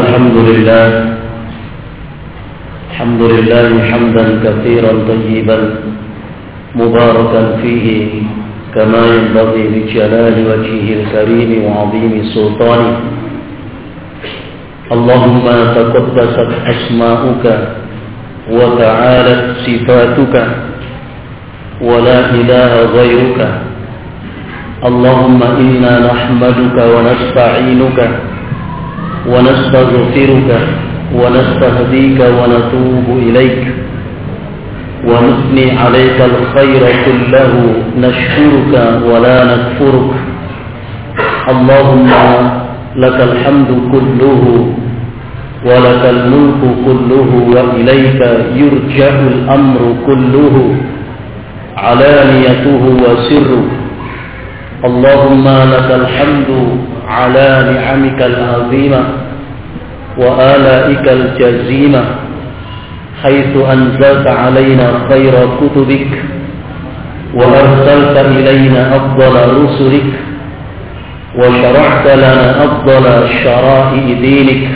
الحمد لله. الحمد لله حمدا كثيرا طيبا مباركا فيه كما ينبغي بجلال وجهه الكريم وعظيم سلطانه. اللهم تقدست أسماؤك وتعالت صفاتك ولا إله غيرك. اللهم إنا نحمدك ونستعينك ونستغفرك ونستهديك ونتوب إليك. ونثني عليك الخير كله نشكرك ولا نكفرك. اللهم لك الحمد كله ولك الملك كله وإليك يرجع الأمر كله. علانيته وسره. اللهم لك الحمد على نعمك العظيمة. وآلائك الجزيمة حيث أنزلت علينا خير كتبك وأرسلت إلينا أفضل رسلك وشرعت لنا أفضل شرائع دينك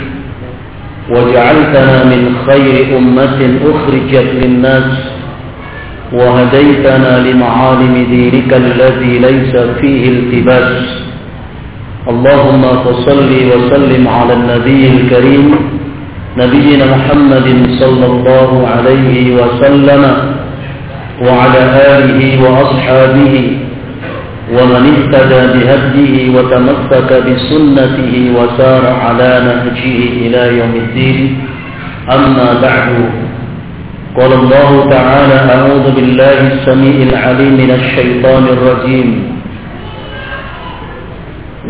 وجعلتنا من خير أمة أخرجت للناس وهديتنا لمعالم دينك الذي ليس فيه التباس. اللهم صل وسلم على النبي الكريم نبينا محمد صلى الله عليه وسلم وعلى آله وأصحابه ومن اهتدى بهديه وتمسك بسنته وسار على نهجه إلى يوم الدين. أما بعد قال الله تعالى أعوذ بالله السميع العليم من الشيطان الرجيم.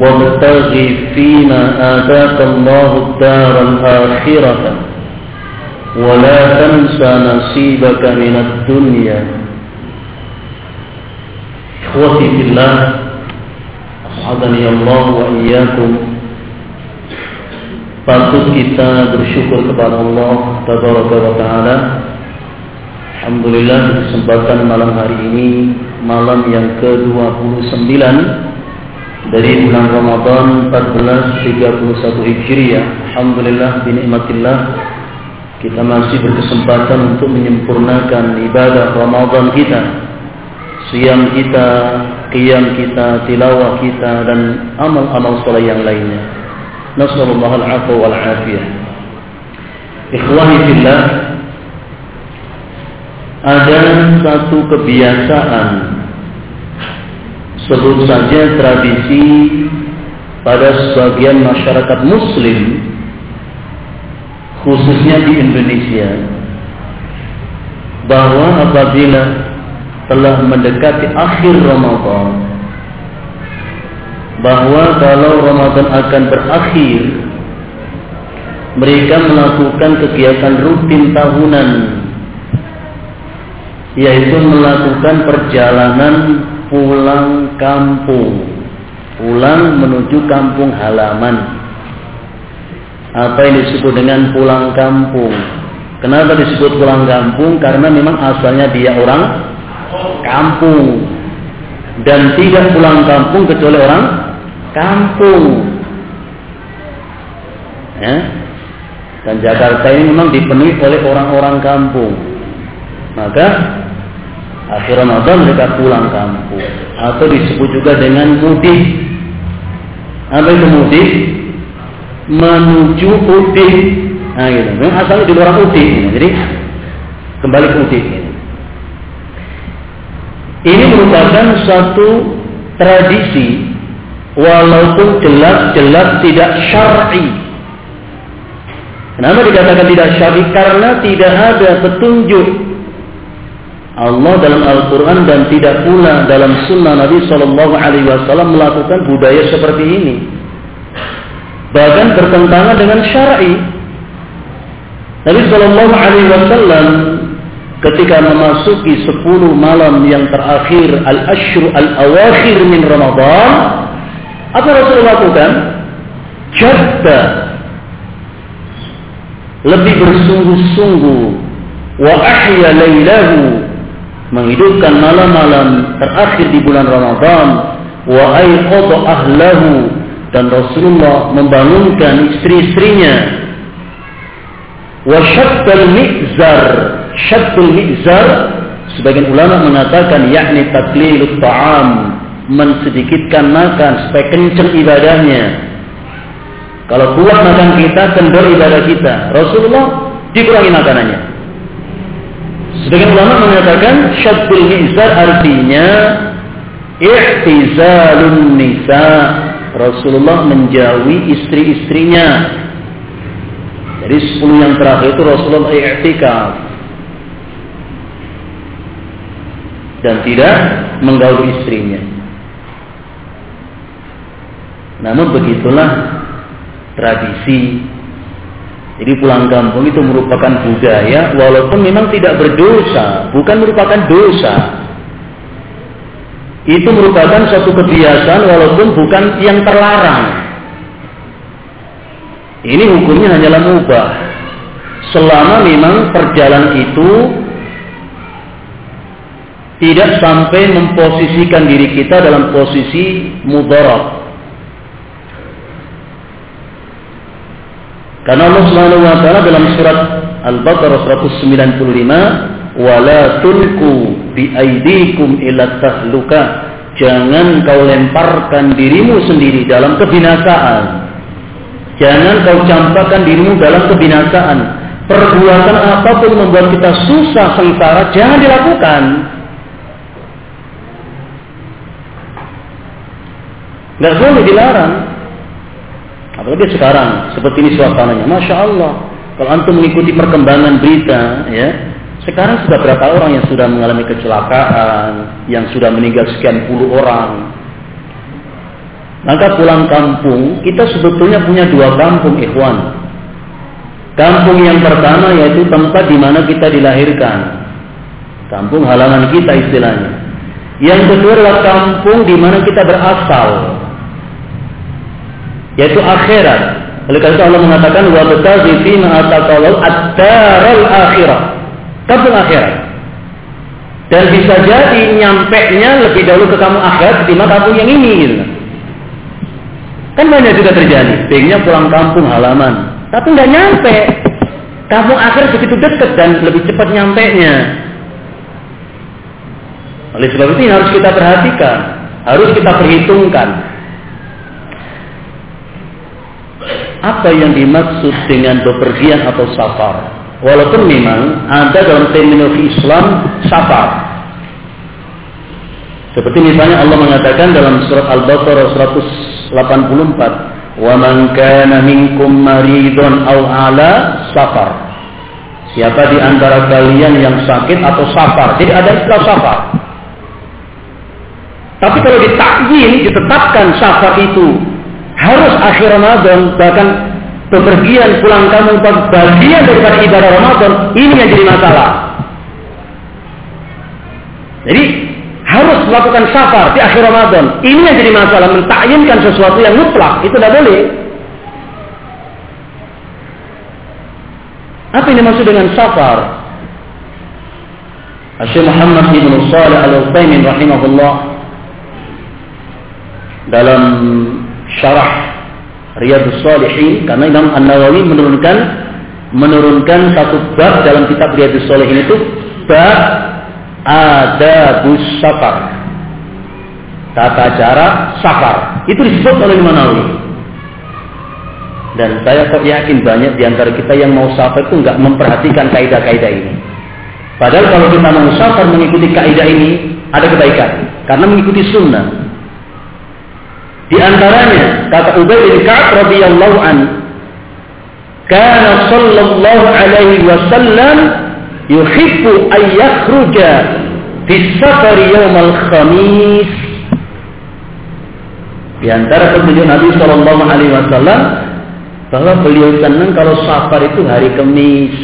وابتغ فيما آتاك الله الدار الآخرة ولا تنس نصيبك من الدنيا إخوتي في الله أسعدني الله وإياكم Patut kita bersyukur kepada Allah Tabaraka wa Ta'ala Alhamdulillah di kesempatan malam hari ini Malam yang ke-29 dari bulan Ramadan 1431 Hijriah Alhamdulillah binikmatillah Kita masih berkesempatan untuk menyempurnakan ibadah Ramadan kita. Siam kita, qiyam kita, tilawah kita Dan amal-amal soleh yang lainnya. Nasallallahu al-afwa wal-afiyah. Ikhwani fillah Ada satu kebiasaan Sebut saja tradisi Pada sebagian masyarakat muslim Khususnya di Indonesia Bahwa apabila telah mendekati akhir Ramadan bahwa kalau Ramadan akan berakhir mereka melakukan kegiatan rutin tahunan yaitu melakukan perjalanan pulang kampung pulang menuju kampung halaman apa yang disebut dengan pulang kampung kenapa disebut pulang kampung karena memang asalnya dia orang kampung dan tidak pulang kampung kecuali orang kampung. Ya. Dan Jakarta ini memang dipenuhi oleh orang-orang kampung. Maka akhir Ramadan mereka pulang kampung atau disebut juga dengan mudik. Apa itu mudik? Menuju mudik. Nah, gitu. Memang asalnya di luar. Jadi kembali ke mudik. Ini merupakan suatu tradisi walaupun jelas-jelas tidak syar'i. Kenapa dikatakan tidak syar'i? Karena tidak ada petunjuk Allah dalam Al-Quran dan tidak pula dalam Sunnah Nabi Shallallahu Alaihi Wasallam melakukan budaya seperti ini. Bahkan bertentangan dengan syar'i. Nabi Shallallahu Alaihi Wasallam ketika memasuki 10 malam yang terakhir al-ashru al-awakhir min Ramadan apa Rasulullah lakukan? Jadda lebih bersungguh-sungguh wa ahya lailahu menghidupkan malam-malam terakhir di bulan Ramadan wa aiqadha ahlahu dan Rasulullah membangunkan istri-istrinya. Wa syaddal mi'zar syaddul mi'zar sebagian ulama mengatakan yakni taklilut ta'am mensedikitkan makan supaya kencang ibadahnya. Kalau kuat makan kita kendor ibadah kita. Rasulullah dikurangi makanannya sebagian ulama mengatakan syaddul mi'zar artinya i'tizalun nisa' Rasulullah menjauhi istri-istrinya. Jadi 10 yang terakhir itu Rasulullah i'tikaf. Dan tidak menggauli istrinya. Namun begitulah tradisi. Jadi pulang kampung itu merupakan budaya walaupun memang tidak berdosa, bukan merupakan dosa itu merupakan suatu kebiasaan walaupun bukan yang terlarang. Ini hukumnya hanyalah mubah. Selama memang perjalanan itu tidak sampai memposisikan diri kita dalam posisi mudarat. Karena Allah Subhanahu wa taala dalam surat Al-Baqarah 195 wala tulku bi aidikum ila tahluka. Jangan kau lemparkan dirimu sendiri dalam kebinasaan. Jangan kau campakkan dirimu dalam kebinasaan. Perbuatan apa pun membuat kita susah sengsara jangan dilakukan. Nggak boleh dilarang apalagi sekarang seperti ini suasananya masya Allah kalau antum mengikuti perkembangan berita ya sekarang sudah berapa orang yang sudah mengalami kecelakaan, yang sudah meninggal sekian puluh orang. Maka pulang kampung, kita sebetulnya punya dua kampung, ikhwan. Kampung yang pertama yaitu tempat di mana kita dilahirkan. Kampung halaman kita istilahnya. Yang kedua adalah kampung di mana kita berasal. Yaitu akhirat. Oleh karena itu Allah mengatakan wa batazi fi ma ataqawal ad-daral akhirah kampung akhirat. Dan bisa jadi nyampe nya lebih dahulu ke kampung akhirat ketimbang kampung yang ini. Gitu. Kan banyak juga terjadi. Pengennya pulang kampung halaman. Tapi nggak nyampe. Kampung akhir begitu dekat dan lebih cepat nyampe nya. Oleh sebab itu harus kita perhatikan. Harus kita perhitungkan. Apa yang dimaksud dengan bepergian atau safar? Walaupun memang ada dalam terminologi Islam safar. Seperti misalnya Allah mengatakan dalam surat Al-Baqarah 184, "Wa man kana minkum maridun aw ala safar." Siapa di antara kalian yang sakit atau safar? Jadi ada istilah safar. Tapi kalau ditakyin, ditetapkan safar itu harus akhir Ramadan, bahkan bepergian pulang kampung bagian daripada ibadah Ramadan ini yang jadi masalah. Jadi harus melakukan safar di akhir Ramadan. Ini yang jadi masalah mentakyinkan sesuatu yang mutlak itu tidak boleh. Apa yang dimaksud dengan safar? Syekh Muhammad bin Shalih Al-Utsaimin rahimahullah dalam syarah Riyadus Salihin karena Imam An-Nawawi menurunkan menurunkan satu bab dalam kitab Riyadus Salihin itu bab adabus safar. Tata cara safar. Itu disebut oleh Imam Nawawi. Dan saya kok yakin banyak di antara kita yang mau safar itu nggak memperhatikan kaidah-kaidah ini. Padahal kalau kita mau safar mengikuti kaidah ini ada kebaikan karena mengikuti sunnah. Di antaranya kata Ubay bin Ka'ab radhiyallahu an, kana sallallahu alaihi wasallam yuhibbu an yakhruja fi safar yawm al-khamis. Di antara petunjuk Nabi sallallahu alaihi wasallam bahwa beliau senang kalau safar itu hari Kamis.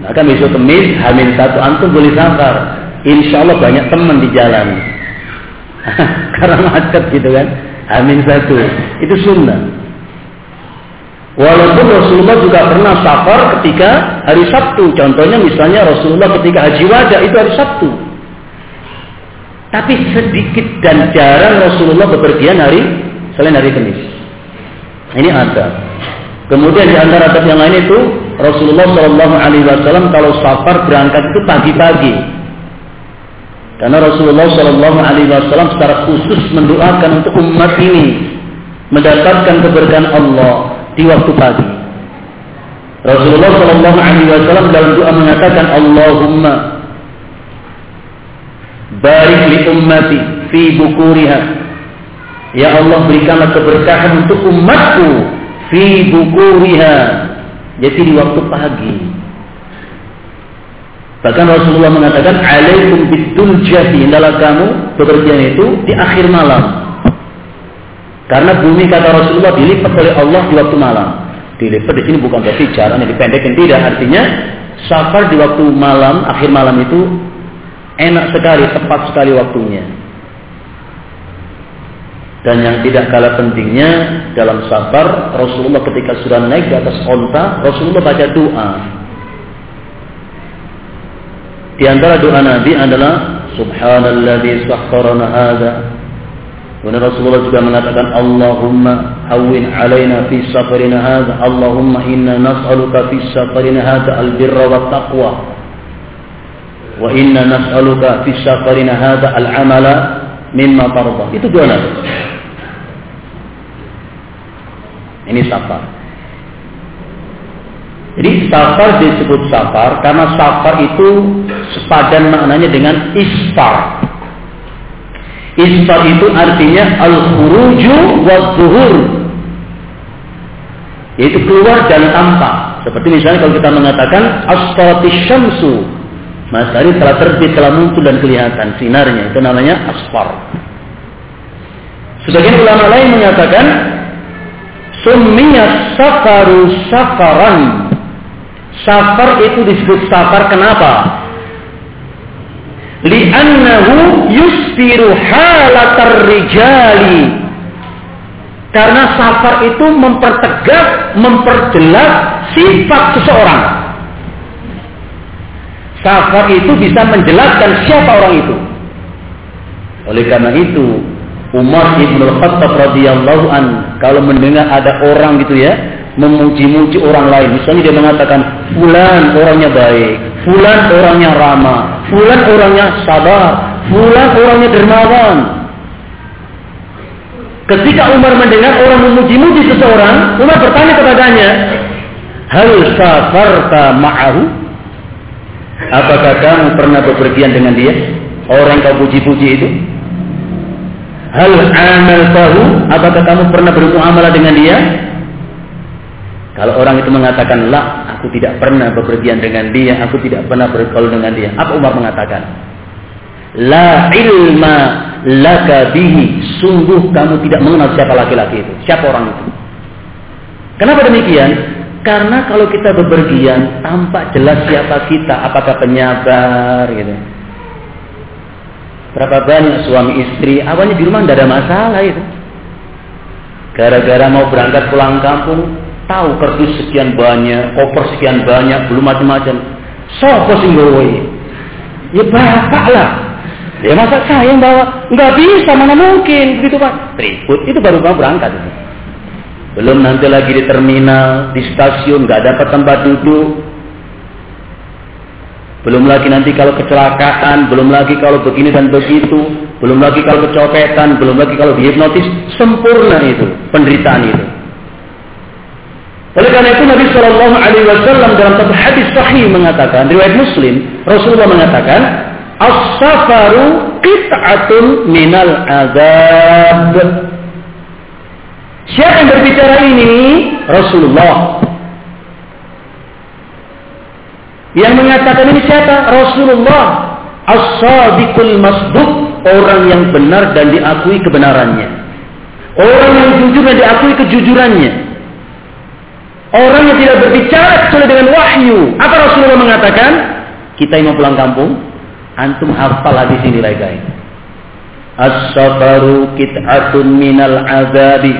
Maka besok Kamis, hamil satu antum boleh safar. Insya Allah banyak teman di jalan. Karena macet gitu kan. Amin satu. Itu sunnah. Walaupun Rasulullah juga pernah safar ketika hari Sabtu. Contohnya misalnya Rasulullah ketika haji wajah itu hari Sabtu. Tapi sedikit dan jarang Rasulullah bepergian hari selain hari Kamis. Ini ada. Kemudian di antara yang lain itu Rasulullah Shallallahu Alaihi kalau safar berangkat itu pagi-pagi. Karena Rasulullah Shallallahu Alaihi Wasallam secara khusus mendoakan untuk umat ini mendapatkan keberkahan Allah di waktu pagi. Rasulullah Shallallahu Alaihi Wasallam dalam doa mengatakan Allahumma barik li ummati fi bukuriha. Ya Allah berikanlah keberkahan untuk umatku fi bukuriha. Jadi di waktu pagi. Bahkan Rasulullah mengatakan alaikum biduljati hendaklah kamu bepergian itu di akhir malam. Karena bumi kata Rasulullah dilipat oleh Allah di waktu malam. Dilipat di sini bukan berarti jaraknya dipendekkan tidak. Artinya safar di waktu malam, akhir malam itu enak sekali, tepat sekali waktunya. Dan yang tidak kalah pentingnya dalam safar Rasulullah ketika sudah naik di atas onta, Rasulullah baca doa. Di antara doa Nabi adalah Subhanalladzi sahharana hadza. Kemudian Rasulullah juga mengatakan Allahumma hawin alaina fi safarina hadha Allahumma inna nas'aluka fi safarina hadha al-birra wa taqwa. Wa inna nas'aluka fi safarina hadha al-amala mimma tarda. Itu dua nabi. Ini safar jadi safar disebut safar karena safar itu sepadan maknanya dengan isfar Isfar itu artinya al-khuruju wa zuhur. Yaitu keluar dan tampak. Seperti misalnya kalau kita mengatakan asfarati syamsu. Matahari telah terbit, telah muncul dan kelihatan sinarnya. Itu namanya asfar. Sebagian ulama lain menyatakan Summiya safaru safaran. Safar itu disebut safar kenapa? li'annahu yusfiru halatar rijali karena safar itu mempertegas, memperjelas sifat seseorang. Safar itu bisa menjelaskan siapa orang itu. Oleh karena itu, Umar ibn Khattab radhiyallahu an kalau mendengar ada orang gitu ya memuji-muji orang lain, misalnya dia mengatakan fulan orangnya baik, fulan orangnya ramah, Fulan orangnya sabar, fulan orangnya dermawan. Ketika Umar mendengar orang memuji-muji seseorang, Umar bertanya kepadanya, Hal safarta ma'ahu? Apakah kamu pernah bepergian dengan dia? Orang kau puji-puji itu? Hal amal tahu? Apakah kamu pernah bermuamalah dengan dia? Kalau orang itu mengatakan, lah, aku tidak pernah bepergian dengan dia, aku tidak pernah bergaul dengan dia. Apa Umar mengatakan? La ilma laka bihi. Sungguh kamu tidak mengenal siapa laki-laki itu. Siapa orang itu. Kenapa demikian? Karena kalau kita bepergian, tampak jelas siapa kita. Apakah penyabar gitu. Berapa banyak suami istri, awalnya di rumah tidak ada masalah itu. Gara-gara mau berangkat pulang kampung, Tahu kardus sekian banyak, koper sekian banyak, belum macam-macam. Sopo sing Ya bapak lah. Ya masa saya yang bawa? Nggak bisa, mana mungkin begitu pak? Ribut itu baru mau berangkat. Itu. Belum nanti lagi di terminal, di stasiun nggak dapat tempat duduk. Belum lagi nanti kalau kecelakaan, belum lagi kalau begini dan begitu, belum lagi kalau kecopetan, belum lagi kalau dihipnotis, sempurna itu penderitaan itu. Oleh karena itu Nabi Shallallahu Alaihi Wasallam dalam satu hadis sahih mengatakan, riwayat Muslim, Rasulullah mengatakan, as-safaru qit'atun minal azab. Siapa yang berbicara ini? Rasulullah. Yang mengatakan ini siapa? Rasulullah. As-sadiqul masduq, orang yang benar dan diakui kebenarannya. Orang yang jujur dan diakui kejujurannya. Orang yang tidak berbicara kecuali dengan wahyu. Apa Rasulullah mengatakan? Kita yang mau pulang kampung, antum hafal hadis ini lagi guys. As-safaru kit'atun minal azabi.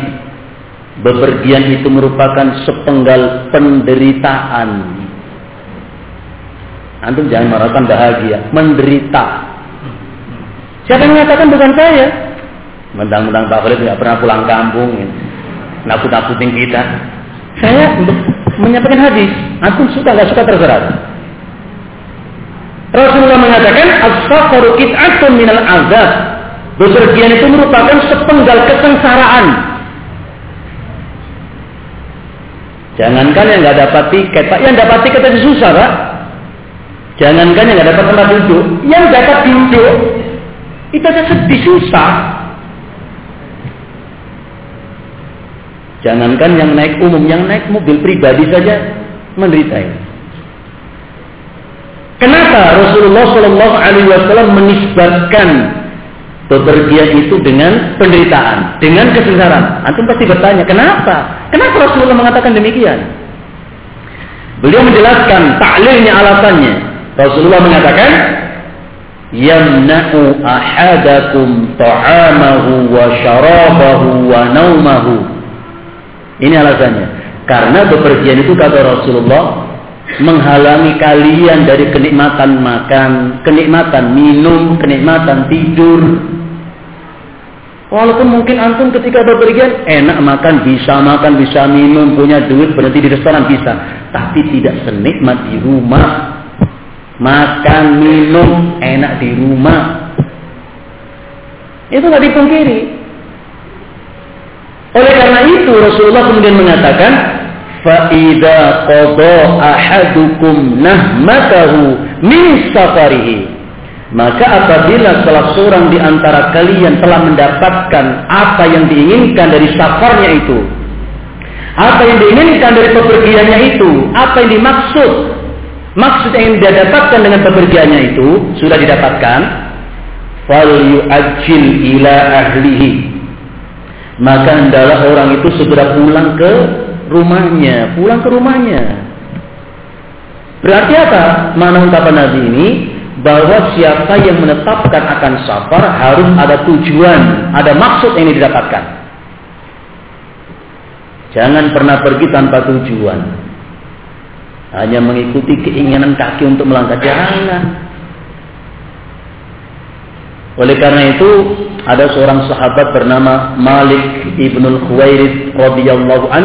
Bepergian itu merupakan sepenggal penderitaan. Antum jangan merasakan bahagia, menderita. Siapa yang mengatakan bukan saya? Mentang-mentang Pak Khalid tidak pernah pulang kampung, ya. nakut-nakutin kita. Saya menyampaikan hadis. Antum suka nggak suka terserah. Rasulullah mengatakan as-safaru qit'atun minal azab. Bepergian itu merupakan sepenggal kesengsaraan. Jangankan yang nggak dapat tiket, Pak. Yang dapat tiket itu susah, Pak. Jangankan yang nggak dapat tempat duduk, yang dapat duduk itu aja sedih susah. Jangankan yang naik umum, yang naik mobil pribadi saja menderita ini. Kenapa Rasulullah Shallallahu Alaihi Wasallam menisbatkan bepergian itu dengan penderitaan, dengan kesengsaraan? Antum pasti bertanya, kenapa? Kenapa Rasulullah mengatakan demikian? Beliau menjelaskan taklilnya alasannya. Rasulullah mengatakan, yamna'u ahadakum ta'amahu wa syarabahu wa naumahu. Ini alasannya. Karena bepergian itu kata Rasulullah menghalangi kalian dari kenikmatan makan, kenikmatan minum, kenikmatan tidur. Walaupun mungkin antum ketika bepergian enak makan, bisa makan, bisa minum, punya duit, berhenti di restoran bisa. Tapi tidak senikmat di rumah. Makan, minum, enak di rumah. Itu nggak dipungkiri. Oleh karena itu Rasulullah kemudian mengatakan, "Faida qada ahadukum nahmatahu min safarihi." Maka apabila salah seorang di antara kalian telah mendapatkan apa yang diinginkan dari safarnya itu, apa yang diinginkan dari pepergiannya itu, apa yang dimaksud, maksud yang dia dapatkan dengan pepergiannya itu sudah didapatkan, fal ila ahlihi maka hendaklah orang itu segera pulang ke rumahnya, pulang ke rumahnya. Berarti apa? Mana ungkapan Nabi ini? Bahwa siapa yang menetapkan akan safar harus ada tujuan, ada maksud yang didapatkan. Jangan pernah pergi tanpa tujuan. Hanya mengikuti keinginan kaki untuk melangkah. Jangan. Oleh karena itu ada seorang sahabat bernama Malik ibnul Khuwairid radhiyallahu an.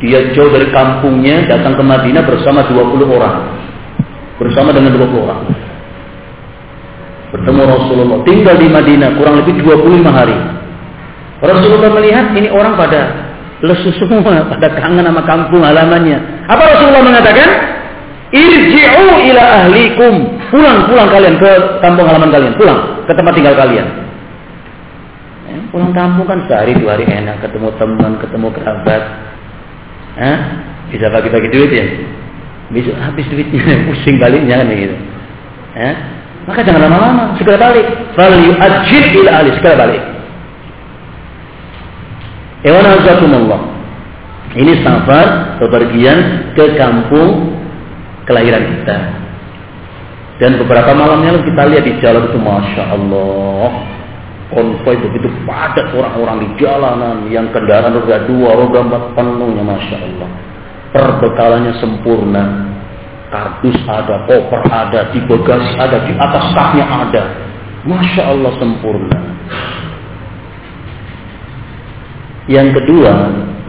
Dia jauh dari kampungnya datang ke Madinah bersama 20 orang. Bersama dengan 20 orang. Bertemu Rasulullah. Tinggal di Madinah kurang lebih 25 hari. Rasulullah melihat ini orang pada lesu semua pada kangen sama kampung halamannya. Apa Rasulullah mengatakan? Irji'u ila ahlikum. Pulang pulang kalian ke kampung halaman kalian. Pulang ke tempat tinggal kalian. Ya, pulang kampung kan sehari dua hari enak ketemu teman, ketemu kerabat. Bisa bagi-bagi duit ya. Bisa habis duitnya, pusing baliknya kan gitu. Eh, maka jangan lama-lama, segera balik. Fal yu'ajjil ila ahli, segera balik. Ewan azakumullah. Ini safar bepergian ke kampung kelahiran kita. Dan beberapa malamnya kita lihat di jalan itu Masya Allah. Konvoy begitu padat orang-orang di jalanan. Yang kendaraan roda dua, roda empat penuhnya Masya Allah. Perbekalannya sempurna. Kardus ada, koper ada, di bagasi ada, di atas taknya ada. Masya Allah sempurna. Yang kedua,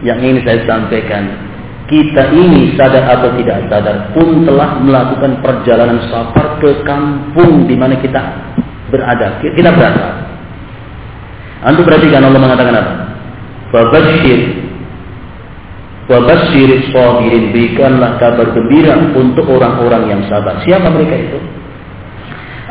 yang ingin saya sampaikan, kita ini sadar atau tidak sadar pun telah melakukan perjalanan safar ke kampung di mana kita berada, kita berada. Antum perhatikan Allah mengatakan apa? Fabashir Wabashir sabirin berikanlah kabar gembira untuk orang-orang yang sabar. Siapa mereka itu?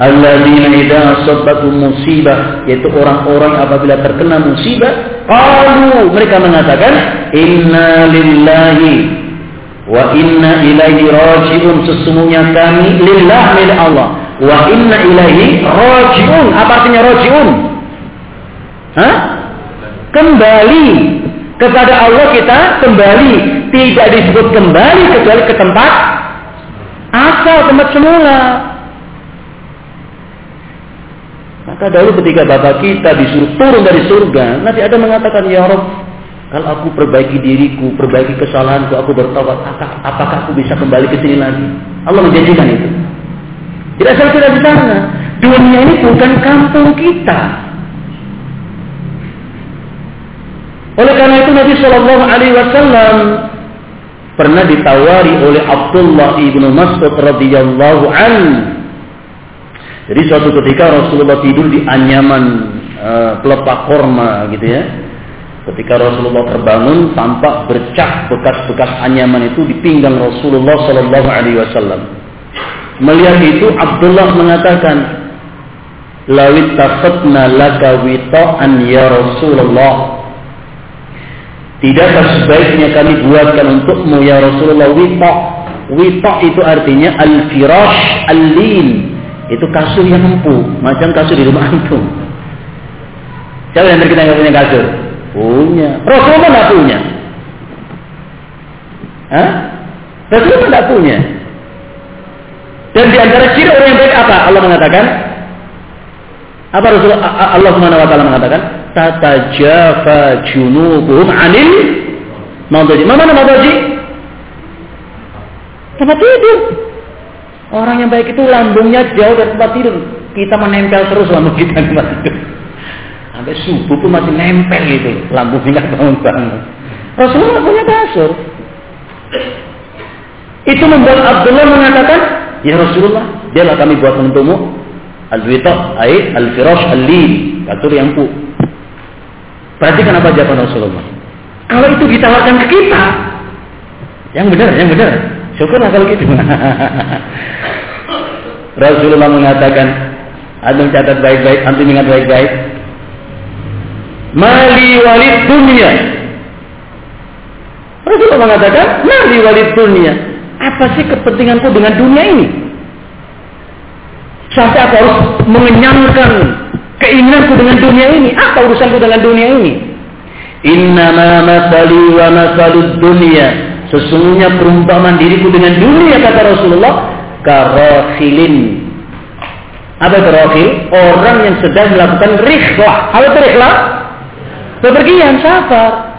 Alladzina idza asabatu musibah yaitu orang-orang apabila terkena musibah qalu mereka mengatakan inna lillahi wa inna ilaihi rajiun sesungguhnya kami lillah milik Allah wa inna ilaihi rajiun apa artinya rajiun Hah? kembali kepada Allah kita kembali tidak disebut kembali kecuali ke tempat asal tempat semula maka dahulu ketika bapak kita disuruh turun dari surga nanti ada mengatakan ya Rob kalau aku perbaiki diriku, perbaiki kesalahanku, aku bertobat, apakah, aku bisa kembali ke sini lagi? Allah menjanjikan itu. Tidak selesai di sana. Dunia ini bukan kampung kita. Oleh karena itu Nabi Shallallahu Alaihi Wasallam pernah ditawari oleh Abdullah ibnu Mas'ud radhiyallahu an. Jadi suatu ketika Rasulullah tidur di anyaman uh, pelepah korma gitu ya. Ketika Rasulullah terbangun, tampak bercak bekas-bekas anyaman itu di pinggang Rasulullah Shallallahu Alaihi Wasallam. Melihat itu, Abdullah mengatakan, "Lawit tafatna laka wita'an ya Rasulullah." Tidakkah sebaiknya kami buatkan untukmu ya Rasulullah witok. Witok itu artinya al-firash al-lin. Itu kasur yang empuk, macam kasur di rumah antum. Siapa yang kita nggak punya kasur? Punya. Rasulullah nggak punya. Hah? Rasulullah nggak punya. Dan di antara ciri orang yang baik apa? Allah mengatakan. Apa Rasulullah Allah Subhanahu wa taala mengatakan? Tatajafa junubuhum anil madaji. Mana madaji? Tempat tidur. Orang yang baik itu lambungnya jauh dari tempat tidur. Kita menempel terus lambung kita di tempat tidur. Sampai subuh pun masih nempel gitu. Lambungnya nggak bangun-bangun. Rasulullah punya kasur. Itu membuat Abdullah mengatakan, Ya Rasulullah, dialah kami buat untukmu al-wita, ay al-firash al-lin, kasur yang empuk. Perhatikan apa jawaban Rasulullah. Kalau itu ditawarkan ke kita, yang benar, yang benar. Syukurlah kalau gitu. Rasulullah mengatakan, antum catat baik-baik, antum ingat baik-baik. Mali walid dunia. Rasulullah mengatakan, mali walid dunia. Apa sih kepentinganku dengan dunia ini? Sampai aku harus mengenyangkan keinginanku dengan dunia ini. Apa urusanku dengan dunia ini? Innama masali wa masalud dunia. Sesungguhnya perumpamaan diriku dengan dunia kata Rasulullah. Karohilin. Apa itu? Orang yang sedang melakukan rihlah. Apa itu rihlah? Bepergian, safar.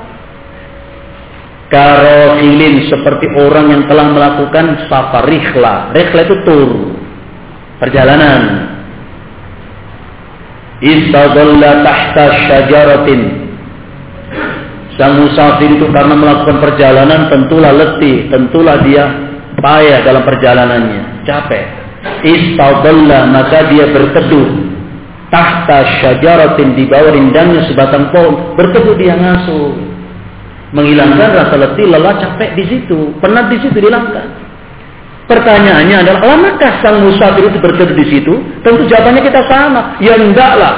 Karohilin seperti orang yang telah melakukan safar rihlah. Rihlah itu tur. Perjalanan istadalla tahta syajaratin. Sang musafir itu karena melakukan perjalanan tentulah letih tentulah dia payah dalam perjalanannya. Capek. Istadalla maka dia berteduh. Tahta syajaratin di bawah rindangnya sebatang pohon. Berteduh dia ngasuh. Menghilangkan rasa letih lelah capek di situ. Penat di situ dihilangkan Pertanyaannya adalah, lamakah sang musafir itu berteduh di situ? Tentu jawabannya kita sama. Ya enggak lah.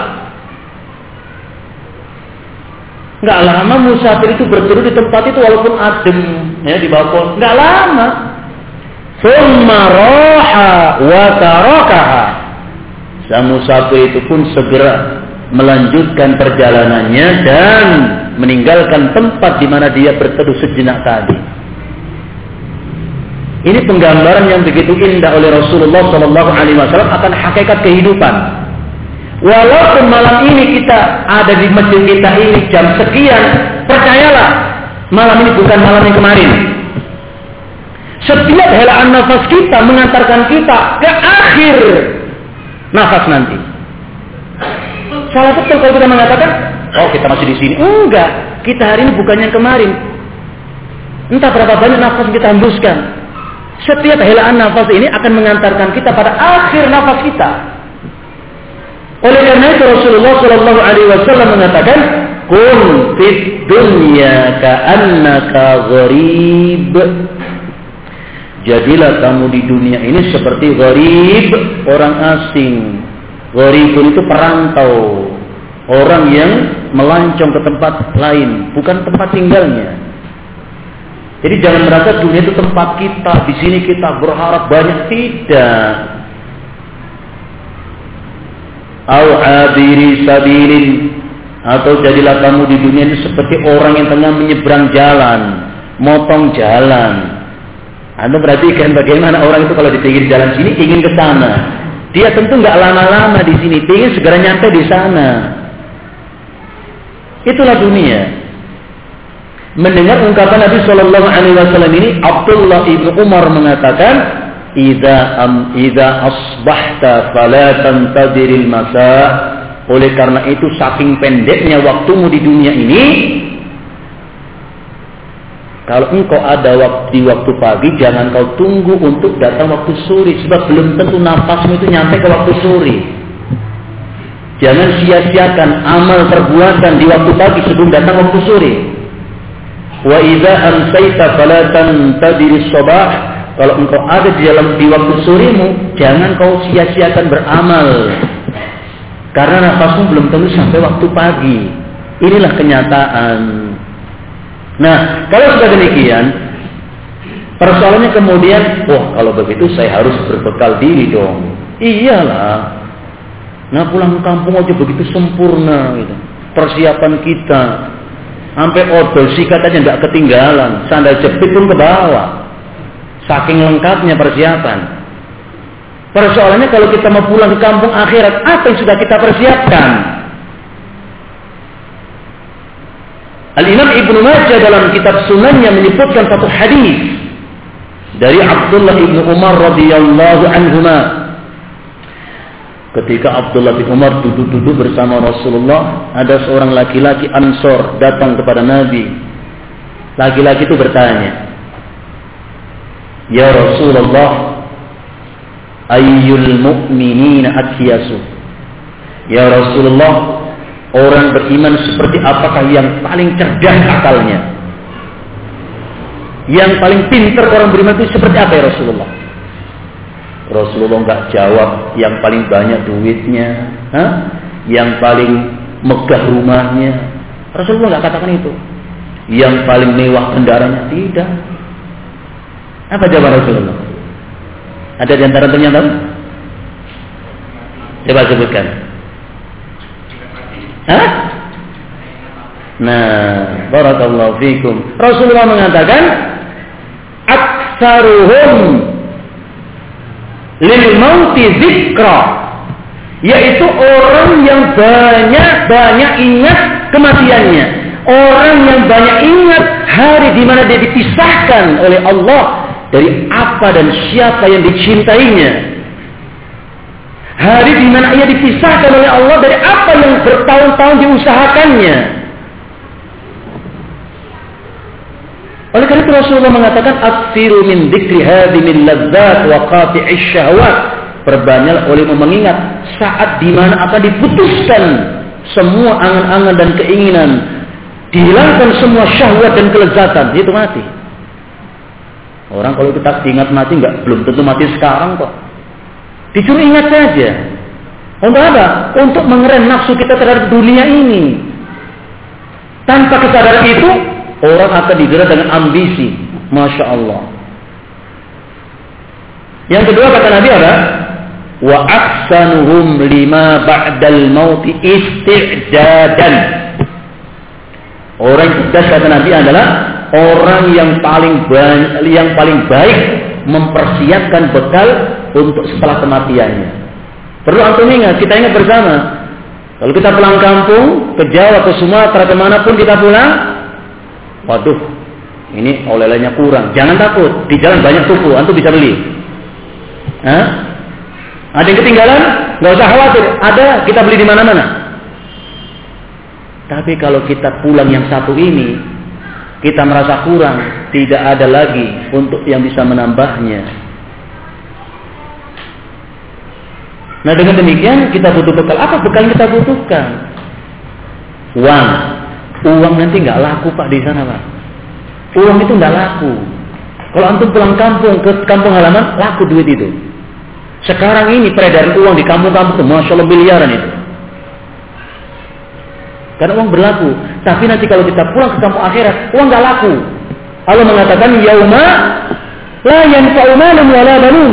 Enggak lama musafir itu berteduh di tempat itu walaupun adem ya di bawah Enggak lama. Summa roha wa tarakaha. Sang musafir itu pun segera melanjutkan perjalanannya dan meninggalkan tempat di mana dia berteduh sejenak tadi. Ini penggambaran yang begitu indah oleh Rasulullah Shallallahu Alaihi Wasallam akan hakikat kehidupan. Walaupun malam ini kita ada di masjid kita ini jam sekian, percayalah malam ini bukan malam yang kemarin. Setiap helaan nafas kita mengantarkan kita ke akhir nafas nanti. Salah betul kalau kita mengatakan, oh kita masih di sini. Enggak, kita hari ini bukan yang kemarin. Entah berapa banyak nafas kita hembuskan. Setiap helaan nafas ini akan mengantarkan kita pada akhir nafas kita. Oleh karena itu Rasulullah Shallallahu Alaihi Wasallam mengatakan, "Kun fit dunya ka'annaka gharib." Jadilah kamu di dunia ini seperti gharib, orang asing. Gharibun itu perantau, orang yang melancong ke tempat lain, bukan tempat tinggalnya. Jadi jangan merasa dunia itu tempat kita, di sini kita berharap banyak tidak. Au abiri sabirin atau jadilah kamu di dunia itu seperti orang yang tengah menyeberang jalan, motong jalan. Anda perhatikan bagaimana orang itu kalau di pinggir jalan sini ingin ke sana. Dia tentu nggak lama-lama di sini, ingin segera nyampe di sana. Itulah dunia mendengar ungkapan Nabi Shallallahu Alaihi Wasallam ini, Abdullah ibnu Umar mengatakan, Idza am idza asbahta fala tantadiril masa. Oleh karena itu saking pendeknya waktumu di dunia ini, kalau engkau ada waktu di waktu pagi, jangan kau tunggu untuk datang waktu sore, sebab belum tentu nafasmu itu nyampe ke waktu sore. Jangan sia-siakan amal perbuatan di waktu pagi sebelum datang waktu sore. Wa idza amsayta fala tantadiri sabah. Kalau engkau ada di dalam di waktu soremu, jangan kau sia-siakan beramal. Karena nafasmu belum tentu sampai waktu pagi. Inilah kenyataan. Nah, kalau sudah demikian, persoalannya kemudian, wah kalau begitu saya harus berbekal diri dong. Iyalah. Nah pulang kampung aja begitu sempurna gitu. Persiapan kita. Sampai odol sikat aja nggak ketinggalan. Sandal jepit pun ke bawah. Saking lengkapnya persiapan. Persoalannya kalau kita mau pulang ke kampung akhirat, apa yang sudah kita persiapkan? Al-Imam Ibnu Majah dalam kitab sunannya menyebutkan satu hadis dari Abdullah Ibnu Umar radhiyallahu anhuma. Ketika Abdullah bin Umar duduk-duduk bersama Rasulullah, ada seorang laki-laki Ansor datang kepada Nabi. Laki-laki itu bertanya, "Ya Rasulullah, ayyul mu'minina atyasu?" Ya Rasulullah, Orang beriman seperti apakah yang paling cerdas akalnya? Yang paling pintar orang beriman itu seperti apa ya Rasulullah? Rasulullah nggak jawab yang paling banyak duitnya, Hah? yang paling megah rumahnya. Rasulullah nggak katakan itu. Yang paling mewah kendaraannya tidak. Apa jawaban Rasulullah? Ada di antara ternyata? Coba sebutkan. Hah? Nah, barakallahu fikum. Rasulullah mengatakan, "Aktsaruhum lil mauti dzikra." Yaitu orang yang banyak-banyak ingat kematiannya. Orang yang banyak ingat hari di mana dia dipisahkan oleh Allah dari apa dan siapa yang dicintainya. Hari di mana ia dipisahkan oleh Allah dari apa yang bertahun-tahun diusahakannya. Oleh karena itu Rasulullah mengatakan aksiru min dzikri min ladzat wa qati'ish syahwat. Perbanyak oleh mengingat saat di mana akan diputuskan semua angan-angan dan keinginan. Dihilangkan semua syahwat dan kelezatan. Itu mati. Orang kalau kita ingat mati nggak belum tentu mati sekarang kok. Disuruh ingat saja. Untuk apa? Untuk mengerem nafsu kita terhadap dunia ini. Tanpa kesadaran itu, orang akan digerak dengan ambisi. Masya Allah. Yang kedua kata Nabi apa? Wa aksanuhum lima ba'dal mauti isti'dadan. Orang yang cerdas kata Nabi adalah orang yang paling yang paling baik mempersiapkan bekal untuk setelah kematiannya. Perlu antum ingat, kita ingat bersama. Kalau kita pulang kampung, ke Jawa, ke Sumatera, ke mana pun kita pulang, waduh, ini oleh-olehnya kurang. Jangan takut, di jalan banyak tuku, antum bisa beli. Hah? Ada yang ketinggalan? Gak usah khawatir, ada kita beli di mana-mana. Tapi kalau kita pulang yang satu ini, kita merasa kurang, tidak ada lagi untuk yang bisa menambahnya. Nah dengan demikian kita butuh bekal. Apa bekal yang kita butuhkan? Uang. Uang nanti nggak laku pak di sana pak. Uang itu nggak laku. Kalau antum pulang kampung ke kampung halaman laku duit itu. Sekarang ini peredaran uang di kampung-kampung itu masya Allah miliaran itu. Karena uang berlaku. Tapi nanti kalau kita pulang ke kampung akhirat, uang nggak laku. Allah mengatakan yauma la yanfa'u malun wala banun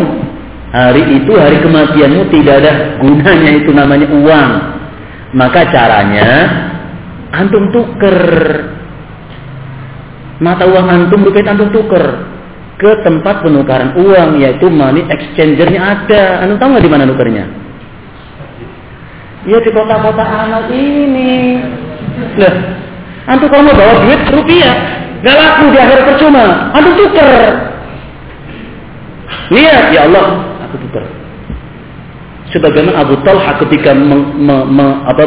Hari itu hari kematianmu tidak ada gunanya itu namanya uang. Maka caranya antum tuker mata uang antum rupiah antum tuker ke tempat penukaran uang yaitu money exchangernya ada. Antum tahu nggak di mana nukernya? Ya di kota-kota amal ini. Nah, antum kalau mau bawa duit rupiah, gak laku di akhir percuma. Antum tuker Niat ya Allah, aku tukar. Sebagaimana Abu Talha ketika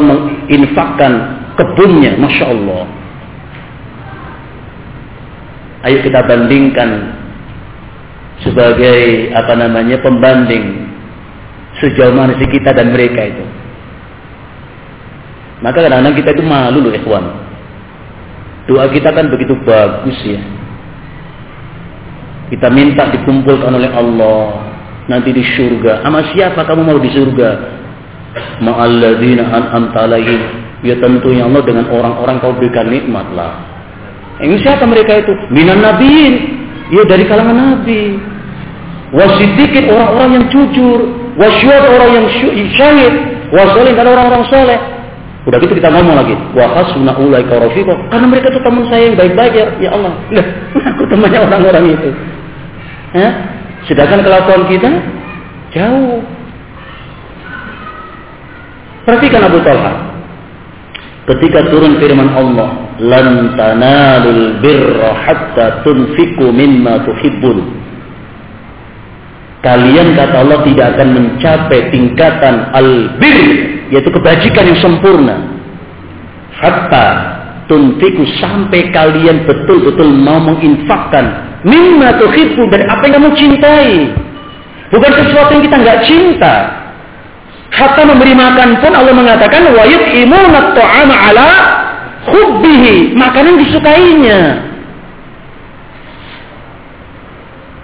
menginfakkan kebunnya, masya Allah. Ayo kita bandingkan sebagai apa namanya pembanding sejauh mana sih kita dan mereka itu. Maka kadang-kadang kita itu malu loh ikhwan. Doa kita kan begitu bagus ya. Kita minta dikumpulkan oleh Allah nanti di surga. Sama siapa kamu mau di surga? Ma'alladzina an'amta. Ya tentunya Allah dengan orang-orang kau berikan nikmat lah. Ini siapa mereka itu? Minan nabiin. Ya dari kalangan nabi. Wasidikin orang-orang yang jujur. Wasyuad orang yang syahid. Wasolin dan orang-orang soleh. Udah gitu kita ngomong lagi. Wa hasuna ulaika rafiqa. Karena mereka itu teman saya yang baik-baik ya, ya Allah. Lah, aku temannya orang-orang itu. Ya? Sedangkan kelakuan kita jauh. Perhatikan Abu Talha. Ketika turun firman Allah, "Lan tanalul birra hatta tunfiqu mimma tuhibbun." Kalian kata Allah tidak akan mencapai tingkatan al-bir, yaitu kebajikan yang sempurna. Hatta tunfiku sampai kalian betul-betul mau menginfakkan mimma tuhibbu dari apa yang kamu cintai. Bukan sesuatu yang kita nggak cinta. Hatta memberi makan pun Allah mengatakan wa yut'imuna ta'ama ala hubbihi, makanan disukainya.